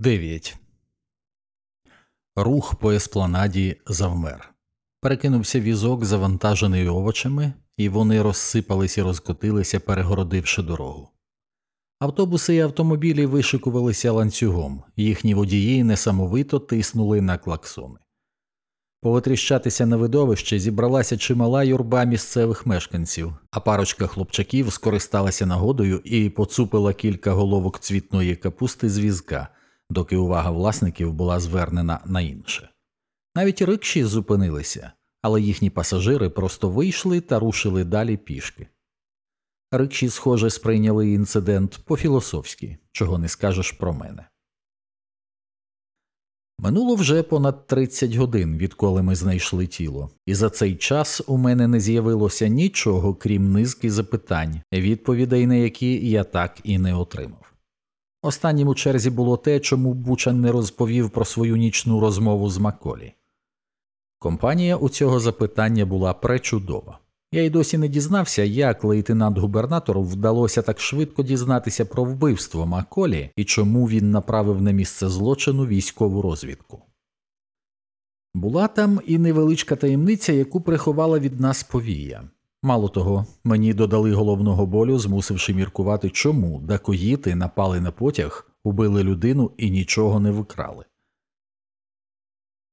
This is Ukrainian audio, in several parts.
9. Рух по еспланаді завмер. Перекинувся візок, завантажений овочами, і вони розсипались і розкотилися, перегородивши дорогу. Автобуси і автомобілі вишикувалися ланцюгом, їхні водії несамовито тиснули на клаксони. Повитріщатися на видовище зібралася чимала юрба місцевих мешканців, а парочка хлопчаків скористалася нагодою і поцупила кілька головок цвітної капусти з візка, доки увага власників була звернена на інше. Навіть рикші зупинилися, але їхні пасажири просто вийшли та рушили далі пішки. Рикші, схоже, сприйняли інцидент по філософськи, чого не скажеш про мене. Минуло вже понад 30 годин, відколи ми знайшли тіло, і за цей час у мене не з'явилося нічого, крім низки запитань, відповідей на які я так і не отримав. Останнім у черзі було те, чому Бучан не розповів про свою нічну розмову з Маколі. Компанія у цього запитання була пречудова. Я й досі не дізнався, як лейтенант губернатору вдалося так швидко дізнатися про вбивство Маколі і чому він направив на місце злочину військову розвідку. Була там і невеличка таємниця, яку приховала від нас повія. Мало того, мені додали головного болю, змусивши міркувати, чому дакоїти напали на потяг, убили людину і нічого не викрали.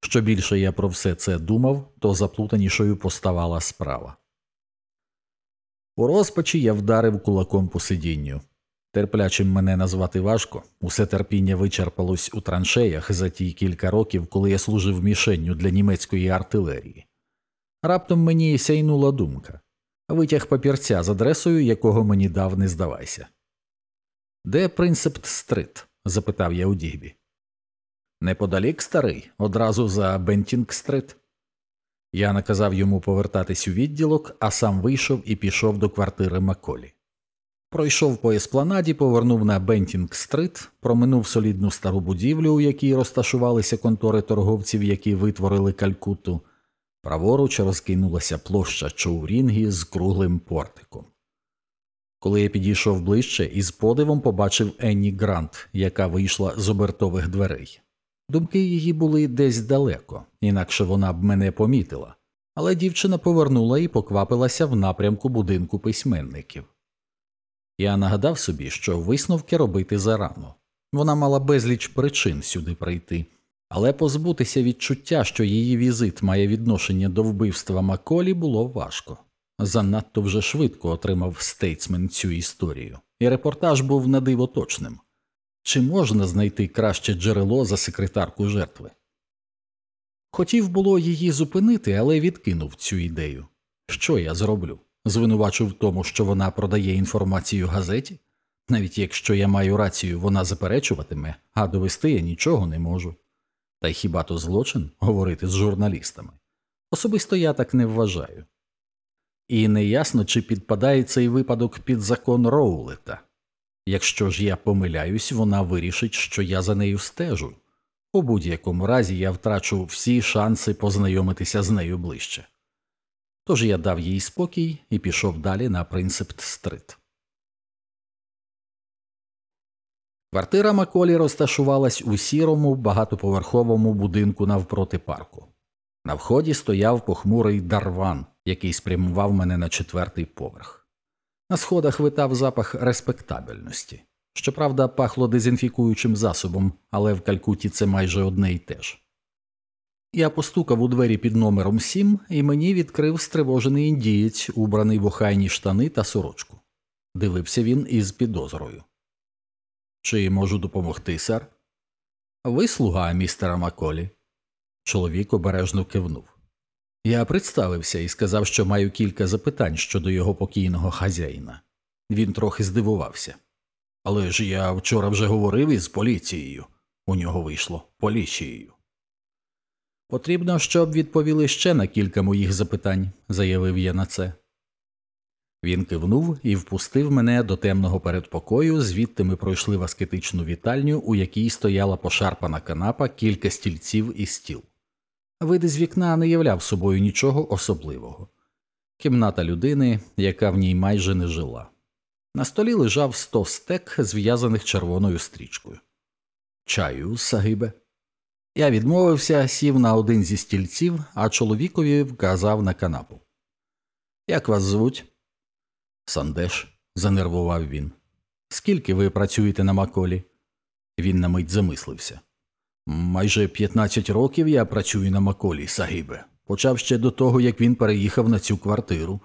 Що більше я про все це думав, то заплутанішою поставала справа. У розпачі я вдарив кулаком по сидінню. Терплячим мене назвати важко, усе терпіння вичерпалось у траншеях за ті кілька років, коли я служив мішенню для німецької артилерії. Раптом мені сяйнула думка витяг папірця з адресою, якого мені дав, не здавайся. Де принцепт стрит? запитав я у Дігбі. Неподалік старий, одразу за Бентінк стрит. Я наказав йому повертатись у відділок, а сам вийшов і пішов до квартири Маколі. Пройшов по еспланаді, повернув на Бентінк стрит, проминув солідну стару будівлю, у якій розташувалися контори торговців, які витворили Калькуту. Праворуч розкинулася площа Чоурінгі з круглим портиком. Коли я підійшов ближче, із подивом побачив Енні Грант, яка вийшла з обертових дверей. Думки її були десь далеко, інакше вона б мене помітила, але дівчина повернула і поквапилася в напрямку будинку письменників. Я нагадав собі, що висновки робити зарано. Вона мала безліч причин сюди прийти, але позбутися відчуття, що її візит має відношення до вбивства Маколі, було важко. Занадто вже швидко отримав стейтсмен цю історію, і репортаж був на диво точним. Чи можна знайти краще джерело за секретарку жертви? Хотів було її зупинити, але відкинув цю ідею. Що я зроблю? Звинувачу в тому, що вона продає інформацію газеті? Навіть якщо я маю рацію, вона заперечуватиме, а довести я нічого не можу. Та й хіба то злочин говорити з журналістами? Особисто я так не вважаю. І неясно, чи підпадає цей випадок під закон Роулета. Якщо ж я помиляюсь, вона вирішить, що я за нею стежу. У будь-якому разі я втрачу всі шанси познайомитися з нею ближче. Тож я дав їй спокій і пішов далі на принцепт стрит. Квартира Маколі розташувалась у сірому багатоповерховому будинку навпроти парку. На вході стояв похмурий дарван, який спрямував мене на четвертий поверх. На сходах витав запах респектабельності. Щоправда, пахло дезінфікуючим засобом, але в Калькуті це майже одне й те ж. Я постукав у двері під номером 7 і мені відкрив стривожений індієць, убраний в охайні штани та сорочку. Дивився він із підозрою. Чи можу допомогти, сер? Ви слуга містера Маколі. Чоловік обережно кивнув. Я представився і сказав, що маю кілька запитань щодо його покійного хазяїна. Він трохи здивувався. Але ж я вчора вже говорив із поліцією. У нього вийшло поліцією. Потрібно, щоб відповіли ще на кілька моїх запитань, заявив я на це. Він кивнув і впустив мене до темного передпокою, звідти ми пройшли в аскетичну вітальню, у якій стояла пошарпана канапа, кілька стільців і стіл. Вид із вікна не являв собою нічого особливого. Кімната людини, яка в ній майже не жила. На столі лежав сто стек, зв'язаних червоною стрічкою. Чаю, сагибе. Я відмовився, сів на один зі стільців, а чоловікові вказав на канапу. Як вас звуть? Сандеш, занервував він. Скільки ви працюєте на Маколі? Він на мить замислився. Майже 15 років я працюю на Маколі, Сагибе. Почав ще до того, як він переїхав на цю квартиру.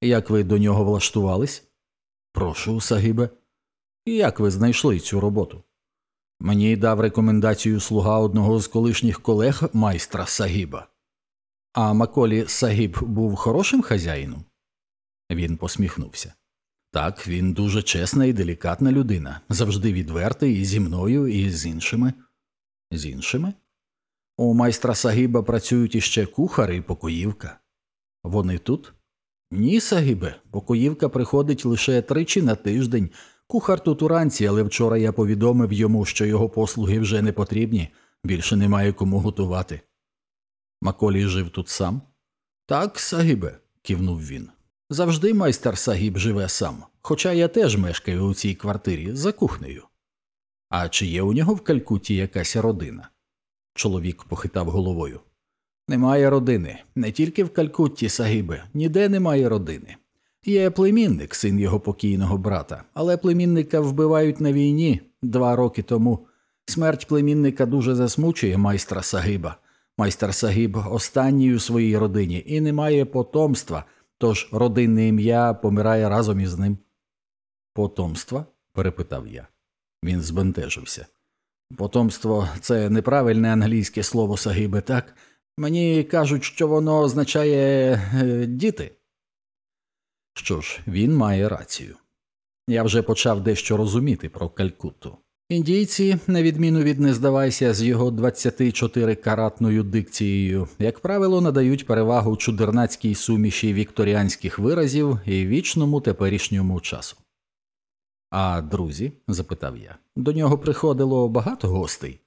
Як ви до нього влаштувались? Прошу, Сагибе. Як ви знайшли цю роботу? Мені дав рекомендацію слуга одного з колишніх колег майстра Сагіба. А Маколі Сагіб був хорошим хазяїном? Він посміхнувся. Так, він дуже чесна і делікатна людина, завжди відвертий і зі мною, і з іншими. З іншими? У майстра Сагіба працюють іще кухар і покоївка. Вони тут? Ні, Сагібе, покоївка приходить лише тричі на тиждень. Кухар тут уранці, але вчора я повідомив йому, що його послуги вже не потрібні, більше немає кому готувати. Маколі жив тут сам? Так, Сагібе, кивнув він. Завжди майстер Сагіб живе сам, хоча я теж мешкаю у цій квартирі за кухнею. А чи є у нього в Калькуті якась родина? Чоловік похитав головою. Немає родини. Не тільки в Калькутті, Сагібе, ніде немає родини. Є племінник, син його покійного брата, але племінника вбивають на війні два роки тому. Смерть племінника дуже засмучує майстра Сагиба. Майстер Сагиб останній у своїй родині і не має потомства, тож родинне ім'я помирає разом із ним. Потомства? перепитав я. Він збентежився. Потомство це неправильне англійське слово Сагибе, так? Мені кажуть, що воно означає е, діти. Що ж, він має рацію. Я вже почав дещо розуміти про Калькутту. Індійці, на відміну від не здавайся, з його 24-каратною дикцією, як правило, надають перевагу чудернацькій суміші вікторіанських виразів і вічному теперішньому часу. А друзі? запитав я, до нього приходило багато гостей.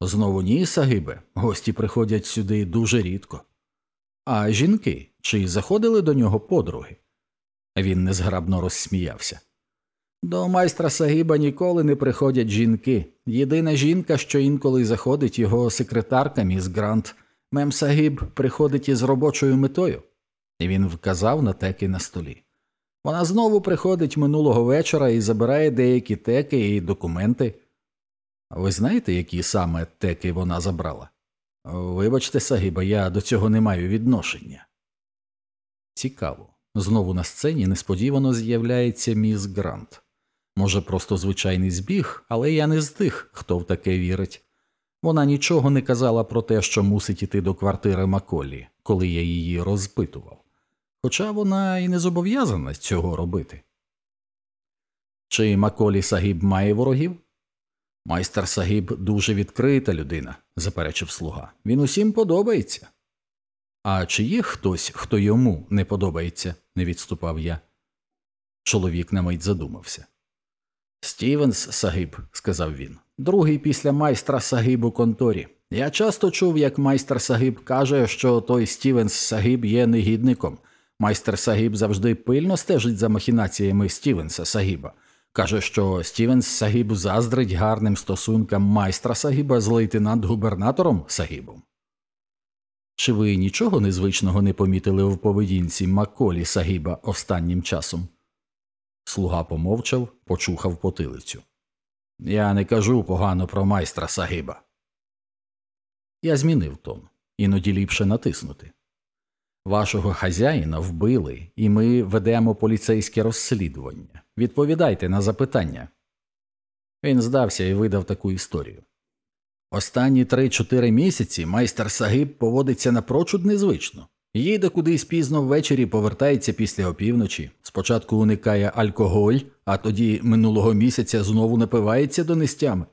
Знову ні, Сагибе, гості приходять сюди дуже рідко. А жінки чи заходили до нього подруги? Він незграбно розсміявся. До майстра Сагіба ніколи не приходять жінки. Єдина жінка, що інколи заходить його секретарка міс Грант. Мем Сагіб приходить із робочою метою. І він вказав на теки на столі. Вона знову приходить минулого вечора і забирає деякі теки і документи. Ви знаєте, які саме теки вона забрала? Вибачте, Сагіба, я до цього не маю відношення. Цікаво. Знову на сцені несподівано з'являється міс Грант. Може, просто звичайний збіг, але я не з тих, хто в таке вірить. Вона нічого не казала про те, що мусить іти до квартири Маколі, коли я її розпитував, хоча вона і не зобов'язана цього робити. Чи Маколі Сагіб має ворогів? Майстер Сагіб дуже відкрита людина, заперечив слуга. Він усім подобається. А чи є хтось, хто йому не подобається, не відступав я. Чоловік на мить задумався. Стівенс Сагиб, сказав він, другий після майстра Сагиб у конторі. Я часто чув, як майстер Сагиб каже, що той Стівенс Сагиб є негідником. Майстер Сагиб завжди пильно стежить за махінаціями Стівенса Сагіба. Каже, що Стівенс Сагіб заздрить гарним стосункам майстра Сагіба з лейтенант-губернатором Сагібом. Чи ви нічого незвичного не помітили в поведінці Маколі Сагіба останнім часом? Слуга помовчав, почухав потилицю. Я не кажу погано про майстра Сагіба. Я змінив тон, іноді ліпше натиснути. Вашого хазяїна вбили, і ми ведемо поліцейське розслідування. Відповідайте на запитання. Він здався і видав таку історію. Останні три-чотири місяці майстер Сагиб поводиться напрочуд незвично. Їде кудись пізно ввечері, повертається після опівночі. Спочатку уникає алкоголь, а тоді минулого місяця знову напивається до нестями.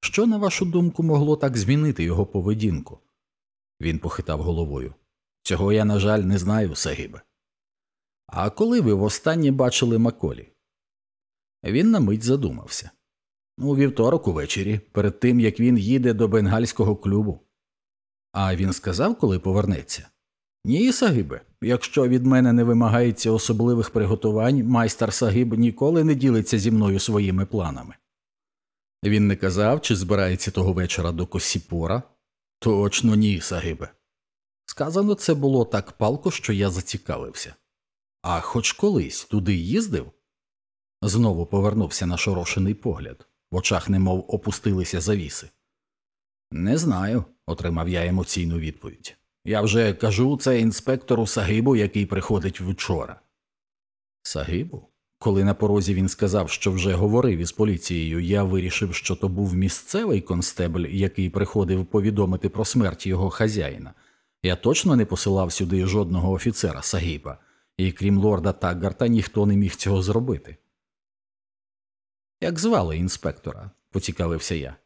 Що, на вашу думку, могло так змінити його поведінку? Він похитав головою. Цього я, на жаль, не знаю, Сагибе. А коли ви востаннє бачили Маколі? Він на мить задумався. У вівторок увечері, перед тим як він їде до бенгальського клубу. А він сказав, коли повернеться? Ні, Сагибе. Якщо від мене не вимагається особливих приготувань, майстер Сагиб ніколи не ділиться зі мною своїми планами. Він не казав, чи збирається того вечора до Косіпора? Точно ні, Сагибе. Сказано це було так палко, що я зацікавився. А хоч колись туди їздив? Знову повернувся на шорошений погляд. В очах немов опустилися завіси. Не знаю, отримав я емоційну відповідь. Я вже кажу це інспектору Сагибу, який приходить вчора. Сагибу? Коли на порозі він сказав, що вже говорив із поліцією, я вирішив, що то був місцевий констебль, який приходив повідомити про смерть його хазяїна. Я точно не посилав сюди жодного офіцера Сагіба, і крім лорда Таггарта, ніхто не міг цього зробити. Як звали інспектора? поцікавився я.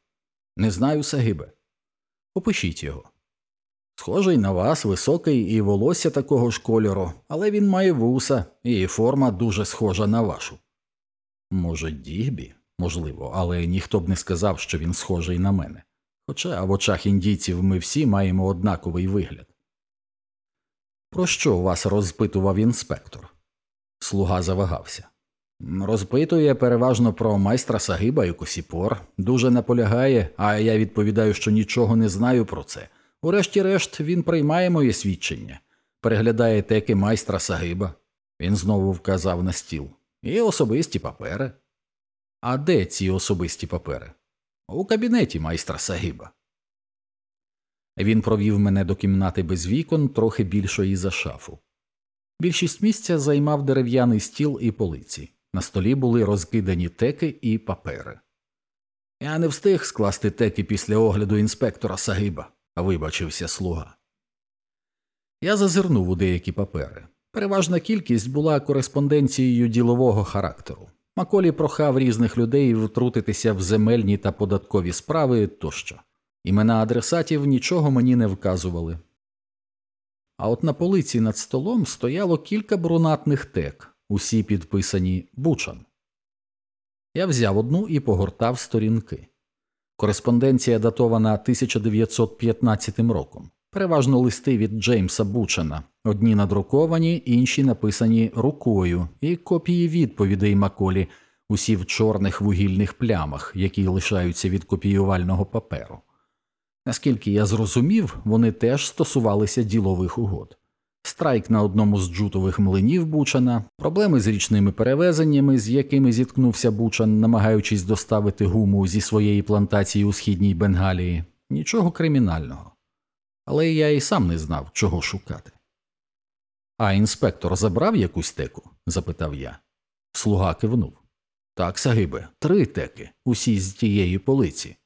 Не знаю, Сагибе. Опишіть його. Схожий на вас, високий і волосся такого ж кольору, але він має вуса, і форма дуже схожа на вашу. Може, Дігбі? Можливо, але ніхто б не сказав, що він схожий на мене. Хоча в очах індійців ми всі маємо однаковий вигляд. Про що вас розпитував інспектор? Слуга завагався. Розпитує переважно про майстра Сагиба і Косіпор, дуже наполягає, а я відповідаю, що нічого не знаю про це. Урешті-решт, він приймає моє свідчення, переглядає теки майстра Сагиба. Він знову вказав на стіл. І особисті папери. А де ці особисті папери? У кабінеті майстра Сагиба. Він провів мене до кімнати без вікон, трохи більшої за шафу. Більшість місця займав дерев'яний стіл і полиці. На столі були розкидані теки і папери. Я не встиг скласти теки після огляду інспектора Сагиба, вибачився слуга. Я зазирнув у деякі папери. Переважна кількість була кореспонденцією ділового характеру. Маколі прохав різних людей втрутитися в земельні та податкові справи тощо. Імена адресатів нічого мені не вказували. А от на полиці над столом стояло кілька брунатних тек, усі підписані Бучан. Я взяв одну і погортав сторінки. Кореспонденція датована 1915 роком. Переважно листи від Джеймса Бучана, одні надруковані, інші написані рукою, і копії відповідей Маколі, усі в чорних вугільних плямах, які лишаються від копіювального паперу. Наскільки я зрозумів, вони теж стосувалися ділових угод. Страйк на одному з джутових млинів Бучана, проблеми з річними перевезеннями, з якими зіткнувся Бучан, намагаючись доставити гуму зі своєї плантації у східній Бенгалії, нічого кримінального. Але я і сам не знав, чого шукати. А інспектор забрав якусь теку? запитав я. Слуга кивнув. Так, Сагибе, три теки, усі з тієї полиці.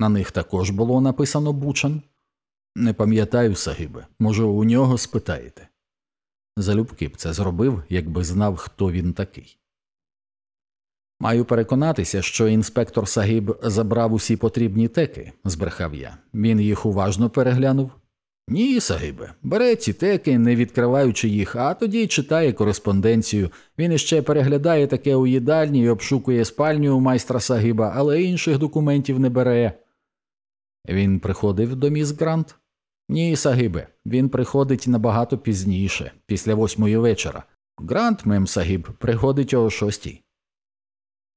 На них також було написано Бучан. Не пам'ятаю, Сагибе, може, у нього спитаєте. Залюбки б це зробив, якби знав, хто він такий. Маю переконатися, що інспектор Сагиб забрав усі потрібні теки, збрехав я. Він їх уважно переглянув. Ні, Сагибе, бере ці теки, не відкриваючи їх, а тоді читає кореспонденцію. Він іще переглядає таке у їдальні і обшукує спальню у майстра Сагиба, але інших документів не бере. Він приходив до міс Грант? Ні, Сагибе, він приходить набагато пізніше, після восьмої вечора. Грант, мем Сагиб, приходить о шостій.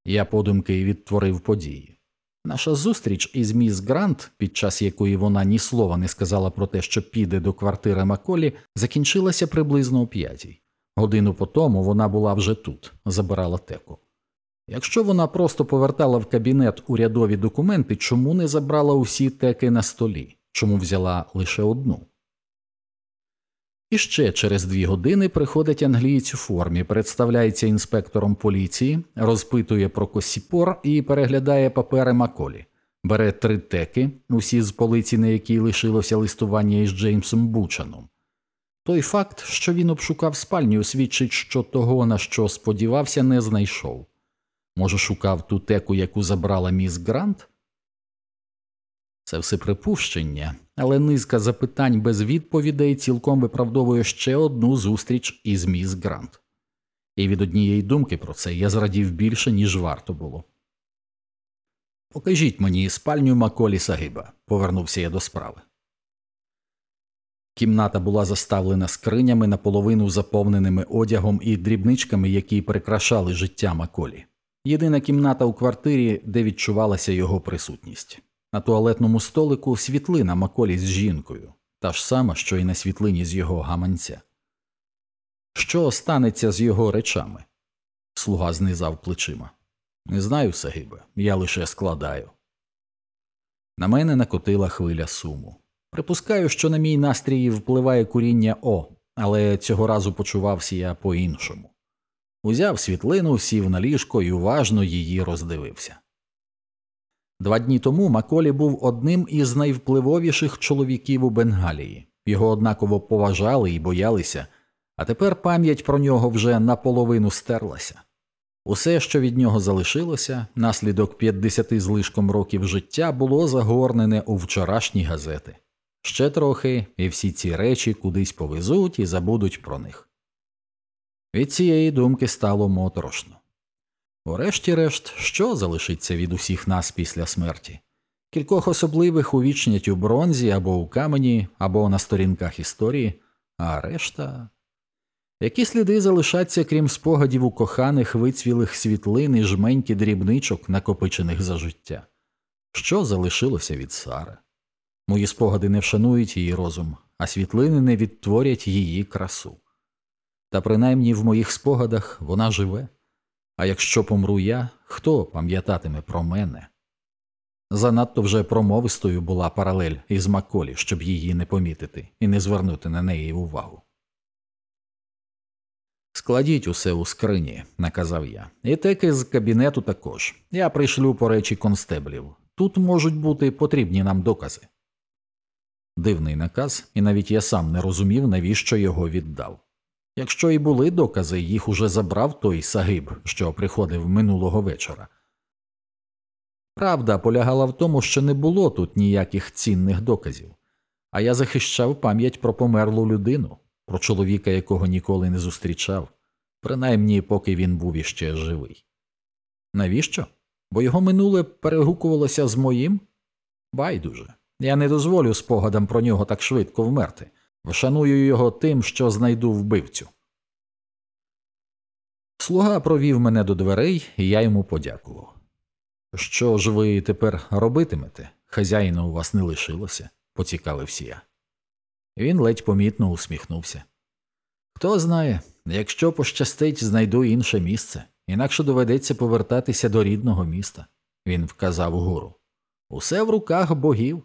Я подумки відтворив події. Наша зустріч із міс Грант, під час якої вона ні слова не сказала про те, що піде до квартири Маколі, закінчилася приблизно о п'ятій. Годину по тому вона була вже тут, забирала теку. Якщо вона просто повертала в кабінет урядові документи, чому не забрала усі теки на столі, чому взяла лише одну? І ще через дві години приходить англієць у формі, представляється інспектором поліції, розпитує про Косіпор і переглядає папери Маколі, бере три теки, усі з полиці, на якій лишилося листування із Джеймсом Бучаном. Той факт, що він обшукав спальню, свідчить, що того, на що сподівався, не знайшов. Може, шукав ту теку, яку забрала міс Грант? Це все припущення, але низка запитань без відповідей цілком виправдовує ще одну зустріч із міс Грант. І від однієї думки про це я зрадів більше, ніж варто було. Покажіть мені спальню Маколі Сагиба, повернувся я до справи. Кімната була заставлена скринями наполовину заповненими одягом і дрібничками, які прикрашали життя Маколі. єдина кімната у квартирі, де відчувалася його присутність. На туалетному столику світлина Маколі з жінкою, та ж сама, що й на світлині з його гаманця. Що станеться з його речами? Слуга знизав плечима. Не знаю, Сагибе, я лише складаю. На мене накотила хвиля суму. Припускаю, що на мій настрій впливає куріння О, але цього разу почувався я по іншому. Узяв світлину, сів на ліжко і уважно її роздивився. Два дні тому Маколі був одним із найвпливовіших чоловіків у Бенгалії. Його однаково поважали і боялися, а тепер пам'ять про нього вже наполовину стерлася. Усе, що від нього залишилося, наслідок 50 злишком років життя, було загорнене у вчорашні газети. Ще трохи, і всі ці речі кудись повезуть і забудуть про них. Від цієї думки стало моторошно. Урешті-решт, що залишиться від усіх нас після смерті? Кількох особливих увічнять у бронзі або у камені, або на сторінках історії, а решта. Які сліди залишаться, крім спогадів у коханих вицвілих світлин і жменьки дрібничок, накопичених за життя? Що залишилося від Сари? Мої спогади не вшанують її розум, а світлини не відтворять її красу. Та принаймні в моїх спогадах вона живе. А якщо помру я, хто пам'ятатиме про мене? Занадто вже промовистою була паралель із Маколі, щоб її не помітити і не звернути на неї увагу. Складіть усе у скрині, наказав я, і теки з кабінету також. Я пришлю по речі констеблів. Тут можуть бути потрібні нам докази. Дивний наказ, і навіть я сам не розумів, навіщо його віддав. Якщо і були докази, їх уже забрав той сагиб, що приходив минулого вечора. Правда полягала в тому, що не було тут ніяких цінних доказів, а я захищав пам'ять про померлу людину, про чоловіка, якого ніколи не зустрічав, принаймні поки він був іще живий. Навіщо? Бо його минуле перегукувалося з моїм? Байдуже. Я не дозволю спогадам про нього так швидко вмерти. Вшаную його тим, що знайду вбивцю. Слуга провів мене до дверей, і я йому подякував. Що ж ви тепер робитимете? Хазяїна у вас не лишилося, поцікавився я. Він ледь помітно усміхнувся. Хто знає, якщо пощастить, знайду інше місце, інакше доведеться повертатися до рідного міста, він вказав угору. Усе в руках богів.